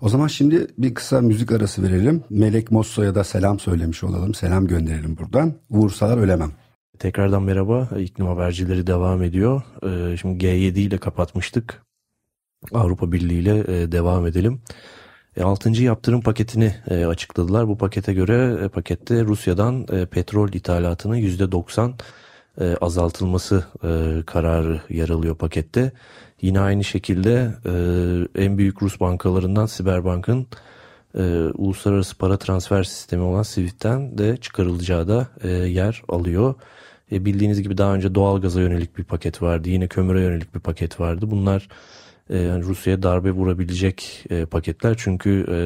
O zaman şimdi bir kısa müzik arası verelim. Melek Mosso'ya da selam söylemiş olalım. Selam gönderelim buradan. Vursalar ölemem. Tekrardan merhaba. İklim habercileri devam ediyor. Ee, Şimdi G7 ile kapatmıştık. Avrupa Birliği ile e, devam edelim. E, 6. yaptırım paketini e, açıkladılar. Bu pakete göre e, pakette Rusya'dan petrol ithalatının %90 e, azaltılması e, kararı yer alıyor pakette. Yine aynı şekilde e, en büyük Rus bankalarından Siberbank'ın e, uluslararası para transfer sistemi olan SWIFT'ten de çıkarılacağı da e, yer alıyor. E, bildiğiniz gibi daha önce doğalgaza yönelik bir paket vardı. Yine kömüre yönelik bir paket vardı. Bunlar e, Rusya'ya darbe vurabilecek e, paketler. Çünkü e,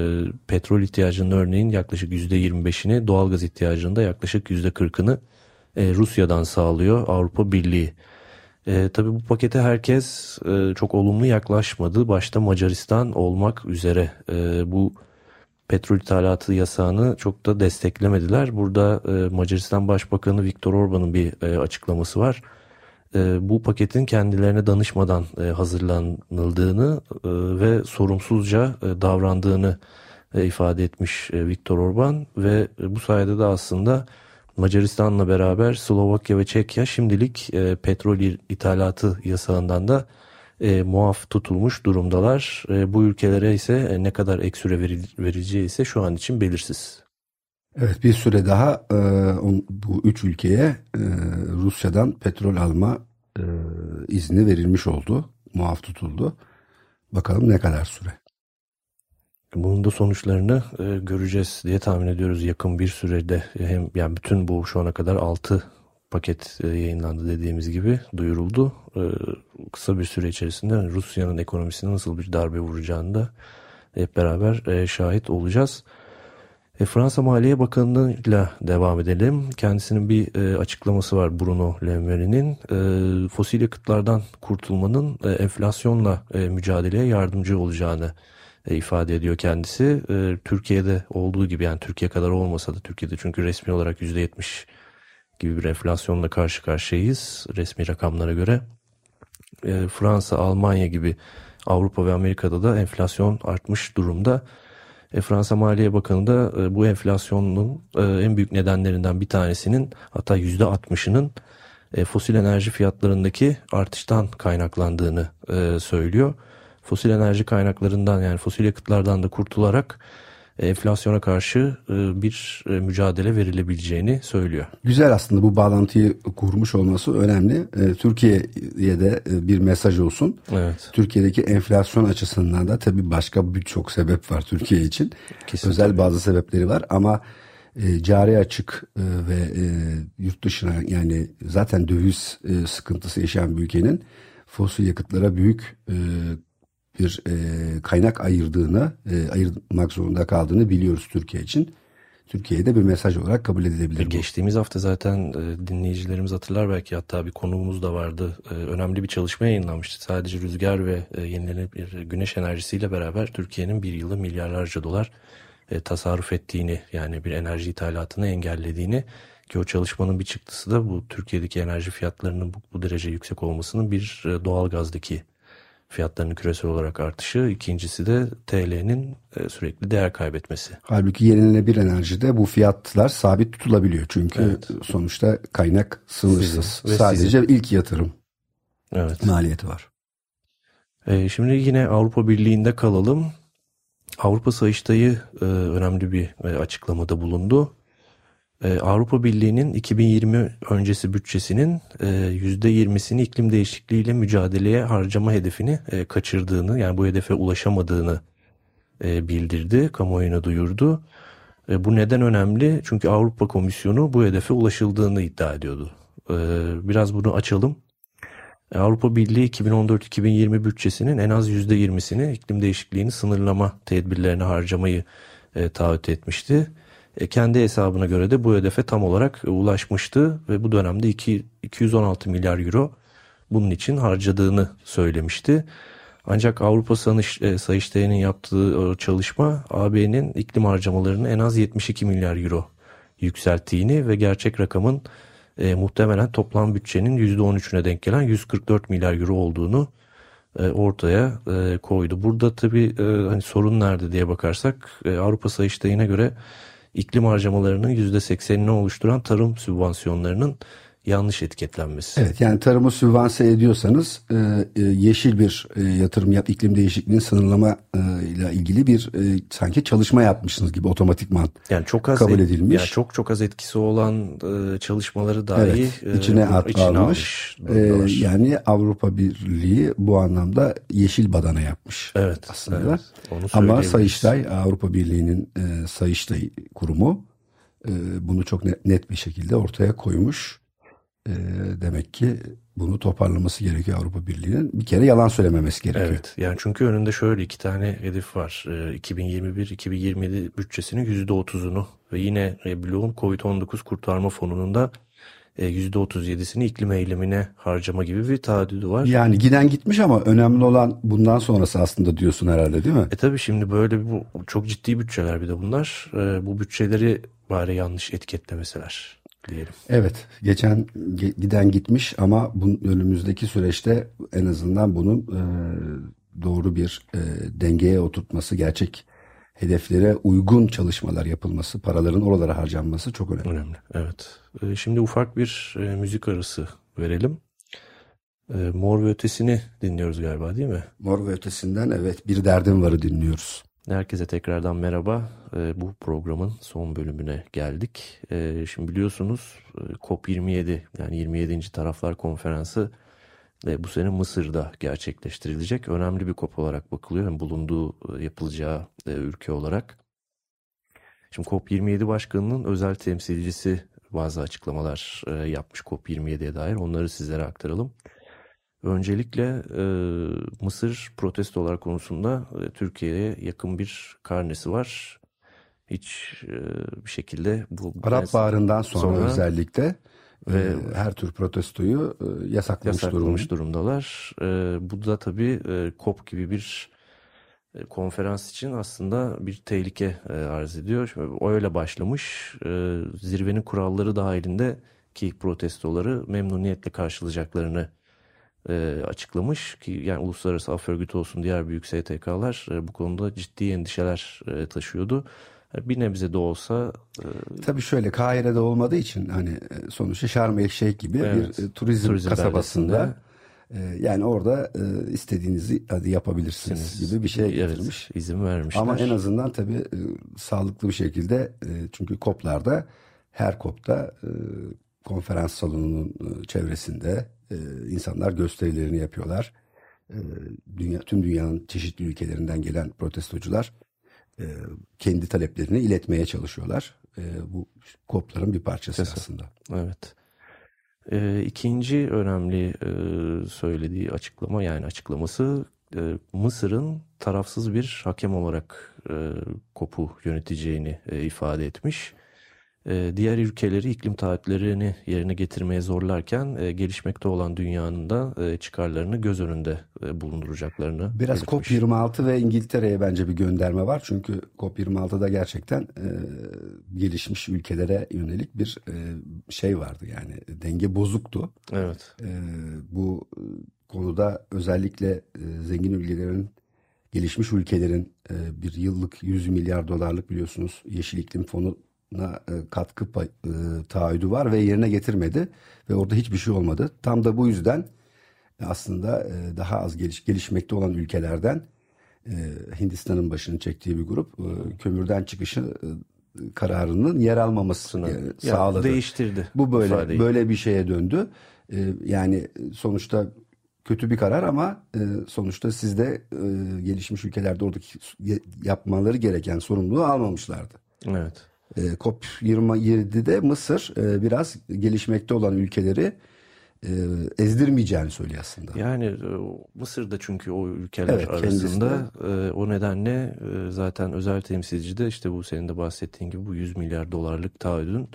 petrol ihtiyacının örneğin yaklaşık %25'ini doğalgaz ihtiyacının da yaklaşık %40'ını e, Rusya'dan sağlıyor Avrupa Birliği. E, tabii bu pakete herkes e, çok olumlu yaklaşmadı. Başta Macaristan olmak üzere e, bu petrol ithalatı yasağını çok da desteklemediler. Burada e, Macaristan Başbakanı Viktor Orban'ın bir e, açıklaması var. E, bu paketin kendilerine danışmadan e, hazırlanıldığını e, ve sorumsuzca e, davrandığını e, ifade etmiş e, Viktor Orban ve e, bu sayede de aslında Macaristan'la beraber Slovakya ve Çekya şimdilik e, petrol ithalatı yasağından da e, muaf tutulmuş durumdalar. E, bu ülkelere ise e, ne kadar ek süre veril- verileceği ise şu an için belirsiz. Evet bir süre daha e, on- bu üç ülkeye e, Rusya'dan petrol alma e, izni verilmiş oldu. Muaf tutuldu. Bakalım ne kadar süre. Bunun da sonuçlarını e, göreceğiz diye tahmin ediyoruz yakın bir sürede. Hem yani bütün bu şu ana kadar 6 paket e, yayınlandı dediğimiz gibi duyuruldu. E, kısa bir süre içerisinde Rusya'nın ekonomisine nasıl bir darbe vuracağını da hep beraber e, şahit olacağız. E, Fransa Maliye Bakanı'yla devam edelim. Kendisinin bir e, açıklaması var Bruno Le Maire'nin. E, fosil yakıtlardan kurtulmanın e, enflasyonla e, mücadeleye yardımcı olacağını e, ifade ediyor kendisi. E, Türkiye'de olduğu gibi yani Türkiye kadar olmasa da Türkiye'de çünkü resmi olarak %70 gibi bir enflasyonla karşı karşıyayız resmi rakamlara göre. E, Fransa, Almanya gibi Avrupa ve Amerika'da da enflasyon artmış durumda. E, Fransa Maliye Bakanı da e, bu enflasyonun e, en büyük nedenlerinden bir tanesinin hatta %60'ının e, fosil enerji fiyatlarındaki artıştan kaynaklandığını e, söylüyor. Fosil enerji kaynaklarından yani fosil yakıtlardan da kurtularak e, enflasyona karşı e, bir e, mücadele verilebileceğini söylüyor. Güzel aslında bu bağlantıyı kurmuş olması önemli. Türkiye'ye de bir mesaj olsun. Evet. Türkiye'deki enflasyon açısından da tabii başka birçok sebep var Türkiye için. Kesin Özel bazı sebepleri var ama cari açık ve yurt dışına yani zaten döviz sıkıntısı yaşayan bir ülkenin fosil yakıtlara büyük bir e, kaynak ayırdığını, e, ayırmak zorunda kaldığını biliyoruz Türkiye için. Türkiye'de bir mesaj olarak kabul edilebilir bu. Geçtiğimiz hafta zaten e, dinleyicilerimiz hatırlar belki hatta bir konuğumuz da vardı. E, önemli bir çalışma yayınlanmıştı. Sadece rüzgar ve e, yenilenebilir güneş enerjisiyle beraber Türkiye'nin bir yılda milyarlarca dolar e, tasarruf ettiğini yani bir enerji ithalatını engellediğini ki o çalışmanın bir çıktısı da bu Türkiye'deki enerji fiyatlarının bu, bu derece yüksek olmasının bir e, doğalgazdaki fiyatlarının küresel olarak artışı. İkincisi de TL'nin e, sürekli değer kaybetmesi. Halbuki yenilenebilir enerjide bu fiyatlar sabit tutulabiliyor. Çünkü Evet. sonuçta kaynak sınırsız. Sizin Sadece ilk yatırım Evet. maliyeti var. Ee, şimdi yine Avrupa Birliği'nde kalalım. Avrupa Sayıştay'ı e, önemli bir e, açıklamada bulundu. E, Avrupa Birliği'nin 2020 öncesi bütçesinin e, %20'sini iklim değişikliğiyle mücadeleye harcama hedefini e, kaçırdığını yani bu hedefe ulaşamadığını e, bildirdi, kamuoyuna duyurdu. E, bu neden önemli? Çünkü Avrupa Komisyonu bu hedefe ulaşıldığını iddia ediyordu. Biraz bunu açalım. Avrupa Birliği 2014-2020 bütçesinin en az %20'sini iklim değişikliğini sınırlama tedbirlerine harcamayı e, taahhüt etmişti. E, kendi hesabına göre de bu hedefe tam olarak e, ulaşmıştı ve bu dönemde 2, 216 milyar euro bunun için harcadığını söylemişti. Ancak Avrupa e, Sayıştayı'nın yaptığı çalışma AB'nin iklim harcamalarını en az 72 milyar euro yükselttiğini ve gerçek rakamın e, muhtemelen toplam bütçenin %13'üne denk gelen 144 milyar euro olduğunu e, ortaya e, koydu. Burada tabii e, hani sorun nerede diye bakarsak e, Avrupa Sayıştayı'na göre iklim harcamalarının %80'ini oluşturan tarım sübvansiyonlarının yanlış etiketlenmesi. Evet yani tarımı sübvanse ediyorsanız e, e, yeşil bir e, yatırım yap iklim değişikliğinin sınırlama e, ile ilgili bir e, sanki çalışma yapmışsınız gibi otomatikman yani çok az kabul edilmiş. Yani çok çok az etkisi olan e, çalışmaları dahi evet, içine, e, at, içine almış. almış e, yani Avrupa Birliği bu anlamda yeşil badana yapmış. Evet. Aslında. Evet, onu Ama Sayıştay Avrupa Birliği'nin e, Sayıştay kurumu e, bunu çok net, net bir şekilde ortaya koymuş. E, demek ki bunu toparlaması gerekiyor Avrupa Birliği'nin. Bir kere yalan söylememesi gerekiyor. Evet. Yani çünkü önünde şöyle iki tane hedef var. E, 2021-2027 bütçesinin %30'unu ve yine e, bloğun COVID-19 kurtarma fonunun da %37'sini iklim eylemine harcama gibi bir taahhüdü var. Yani giden gitmiş ama önemli olan bundan sonrası aslında diyorsun herhalde değil mi? E tabii şimdi böyle bu çok ciddi bütçeler bir de bunlar. E, bu bütçeleri bari yanlış etiketlemeseler diyelim. Evet, geçen giden gitmiş ama bunun önümüzdeki süreçte en azından bunun e, doğru bir e, dengeye oturtması, gerçek hedeflere uygun çalışmalar yapılması, paraların oralara harcanması çok önemli. Önemli, evet. E, şimdi ufak bir e, müzik arası verelim. E, Mor ve Ötesi'ni dinliyoruz galiba değil mi? Mor ve Ötesi'nden evet Bir Derdim Var'ı dinliyoruz. Herkese tekrardan merhaba. E, bu programın son bölümüne geldik. E, şimdi biliyorsunuz e, COP27 yani 27. Taraflar Konferansı e, bu sene Mısır'da gerçekleştirilecek. Önemli bir COP olarak bakılıyor. Bulunduğu e, yapılacağı ülke olarak. Şimdi COP27 Başkanı'nın özel temsilcisi bazı açıklamalar yapmış COP27'ye dair. Onları sizlere aktaralım. Öncelikle e, Mısır protestolar konusunda e, Türkiye'ye yakın bir karnesi var. Hiç e, bir şekilde bu Arap Baharı'ndan sonra, sonra özellikle e, ve e, her tür protestoyu e, yasaklamış, yasaklamış durumdalar. E, bu da tabii e, COP gibi bir e, konferans için aslında bir tehlike e, arz ediyor. O öyle başlamış. E, zirvenin kuralları dahilinde ki protestoları memnuniyetle karşılayacaklarını e, açıklamış ki yani Uluslararası Af Örgütü olsun diğer büyük STK'lar e, bu konuda ciddi endişeler e, taşıyordu. E, bir nebze de olsa... E, Tabii şöyle Kahire'de olmadığı için hani e, sonuçta Şarm El Şeyh gibi evet, bir e, turizm, turizm kasabasında e, yani orada istediğinizi hadi yapabilirsiniz Siniz, gibi bir şey getirmiş. Evet, izin vermişler. Ama en azından tabii sağlıklı bir şekilde çünkü koplarda her kopta konferans salonunun çevresinde e, insanlar gösterilerini yapıyorlar. E, dünya, tüm dünyanın çeşitli ülkelerinden gelen protestocular e, kendi taleplerini iletmeye çalışıyorlar. E, bu kopların bir parçası Kesin. aslında. Evet. E, ikinci önemli e, söylediği açıklama yani açıklaması e, Mısır'ın tarafsız bir hakem olarak e, kopu yöneteceğini e, ifade etmiş. Ee, diğer ülkeleri iklim taahhütlerini yerine getirmeye zorlarken e, gelişmekte olan dünyanın da e, çıkarlarını göz önünde e, bulunduracaklarını Biraz COP26 ve İngiltere'ye bence bir gönderme var. Çünkü COP26'da gerçekten gelişmiş ülkelere yönelik bir şey vardı yani denge bozuktu. Evet. bu konuda özellikle zengin ülkelerin gelişmiş ülkelerin bir yıllık 100 milyar dolarlık biliyorsunuz Yeşil İklim Fonu e, katkı e, taahhüdü var ve yerine getirmedi ve orada hiçbir şey olmadı. Tam da bu yüzden aslında e, daha az geliş, gelişmekte olan ülkelerden Hindistan'ın başını çektiği bir grup kömürden çıkışı kararının yer almamasını yani sağladı. Değiştirdi. Bu böyle ifadeyi. böyle bir şeye döndü. Yani sonuçta kötü bir karar ama sonuçta sizde gelişmiş ülkelerde oradaki yapmaları gereken sorumluluğu almamışlardı. Evet. E, COP27'de Mısır e, biraz gelişmekte olan ülkeleri e, ezdirmeyeceğini söylüyor aslında. Yani e, Mısır'da çünkü o ülkeler Evet, arasında e, o nedenle e, zaten özel temsilci de işte bu senin de bahsettiğin gibi bu 100 milyar dolarlık taahhüdün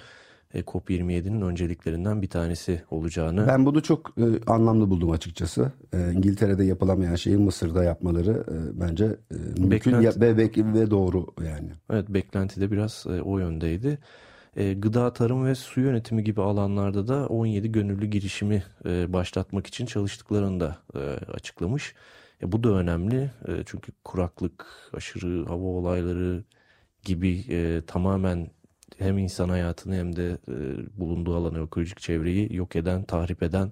e, COP27'nin önceliklerinden bir tanesi olacağını. Ben bunu çok e, anlamlı buldum açıkçası. E, İngiltere'de yapılamayan şeyi Mısır'da yapmaları e, bence e, mümkün Beklenti- ya- ve, ve, ve doğru yani. Evet beklenti de biraz e, o yöndeydi. E, gıda, tarım ve su yönetimi gibi alanlarda da 17 gönüllü girişimi e, başlatmak için çalıştıklarını da e, açıklamış. E, bu da önemli E, çünkü kuraklık, aşırı hava olayları gibi e, tamamen hem insan hayatını hem de e, bulunduğu alanı, ekolojik çevreyi yok eden, tahrip eden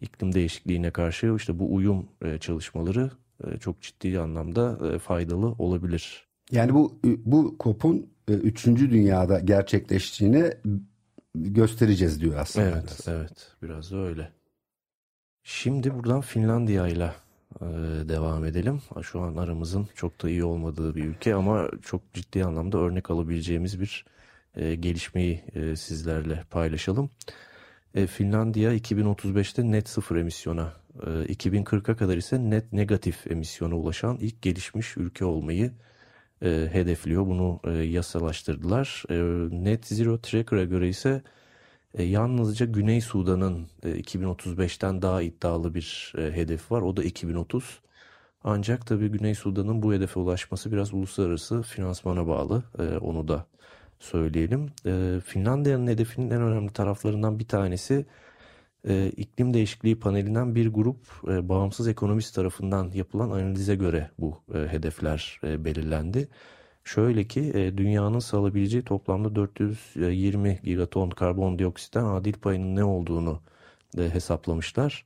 iklim değişikliğine karşı işte bu uyum e, çalışmaları e, çok ciddi anlamda e, faydalı olabilir. Yani bu bu COP'un e, üçüncü dünyada gerçekleştiğini göstereceğiz diyor aslında. Evet, biraz. evet. Biraz da öyle. Şimdi buradan Finlandiya ile e, devam edelim. Şu an aramızın çok da iyi olmadığı bir ülke ama çok ciddi anlamda örnek alabileceğimiz bir e, gelişmeyi e, sizlerle paylaşalım. E, Finlandiya 2035'te net sıfır emisyona, e, 2040'a kadar ise net negatif emisyona ulaşan ilk gelişmiş ülke olmayı hedefliyor. Bunu e, yasalaştırdılar. Net Zero Tracker'a göre ise yalnızca Güney Sudan'ın e, 2035'ten daha iddialı bir e, hedefi var. O da 2030. Ancak tabii Güney Sudan'ın bu hedefe ulaşması biraz uluslararası finansmana bağlı. Onu da söyleyelim. E, Finlandiya'nın hedefinin en önemli taraflarından bir tanesi e, iklim değişikliği panelinden bir grup e, bağımsız ekonomist tarafından yapılan analize göre bu e, hedefler e, belirlendi. Şöyle ki e, dünyanın salabileceği toplamda 420 gigaton karbondioksitten adil payının ne olduğunu e, hesaplamışlar.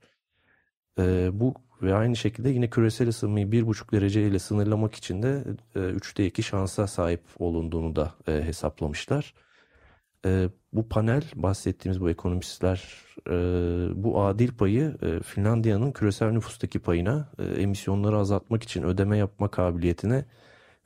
E, bu ve aynı şekilde yine küresel ısınmayı 1,5 derece ile sınırlamak için de e, 3'te 2 şansa sahip olunduğunu da e, hesaplamışlar. E, bu panel bahsettiğimiz bu ekonomistler e, bu adil payı e, Finlandiya'nın küresel nüfustaki payına e, emisyonları azaltmak için ödeme yapma kabiliyetine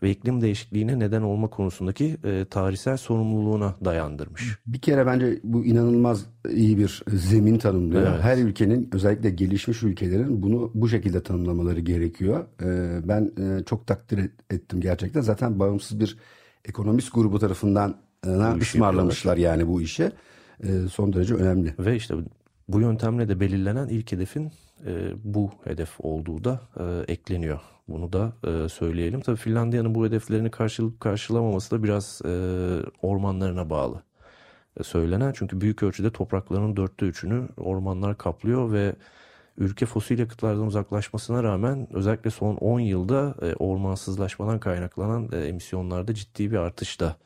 ve iklim değişikliğine neden olma konusundaki e, tarihsel sorumluluğuna dayandırmış. Bir kere bence bu inanılmaz iyi bir zemin tanımlıyor. Evet. Her ülkenin özellikle gelişmiş ülkelerin bunu bu şekilde tanımlamaları gerekiyor. Ee, ben e, çok takdir et- ettim gerçekten. Zaten bağımsız bir ekonomist grubu tarafından e, ısmarlamışlar yani bu işe. E, son derece önemli. Ve işte bu yöntemle de belirlenen ilk hedefin e, bu hedef olduğu da e, ekleniyor. Bunu da e, söyleyelim. Tabii Finlandiya'nın bu hedeflerini karşılık karşılamaması da biraz e, ormanlarına bağlı e, söylenen. Çünkü büyük ölçüde topraklarının dörtte üçünü ormanlar kaplıyor ve ülke fosil yakıtlardan uzaklaşmasına rağmen özellikle son 10 yılda e, ormansızlaşmadan kaynaklanan e, emisyonlarda ciddi bir artış da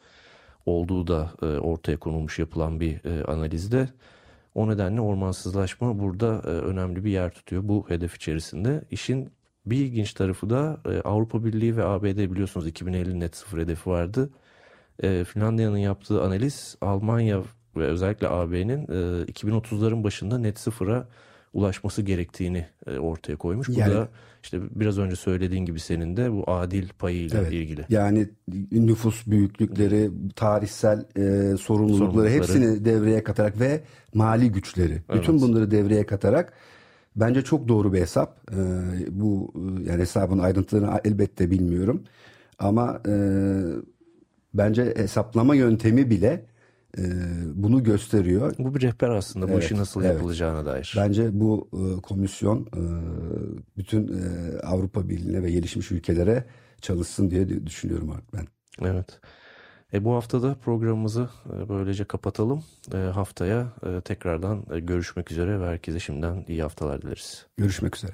olduğu da e, ortaya konulmuş yapılan bir e, analizde. O nedenle ormansızlaşma burada e, önemli bir yer tutuyor bu hedef içerisinde. İşin bir ilginç tarafı da e, Avrupa Birliği ve ABD biliyorsunuz 2050 net sıfır hedefi vardı. E, Finlandiya'nın yaptığı analiz Almanya ve özellikle AB'nin e, 2030'ların başında net sıfıra ulaşması gerektiğini e, ortaya koymuş. Bu Yani- da işte biraz önce söylediğin gibi senin de bu adil payıyla Evet. ilgili. Yani nüfus büyüklükleri, tarihsel e, sorumlulukları hepsini devreye katarak ve mali güçleri. Bütün Evet. bunları devreye katarak bence çok doğru bir hesap. E, bu yani hesabın ayrıntılarını elbette bilmiyorum. Ama e, bence hesaplama yöntemi bile e, bunu gösteriyor. Bu bir rehber aslında bu Evet, işi nasıl evet. yapılacağına dair. Bence bu e, komisyon e, bütün e, Avrupa Birliği'ne ve gelişmiş ülkelere çalışsın diye düşünüyorum artık ben. Evet. E, bu haftada programımızı e, böylece kapatalım. E, haftaya e, tekrardan e, görüşmek üzere ve herkese şimdiden iyi haftalar dileriz. Görüşmek üzere.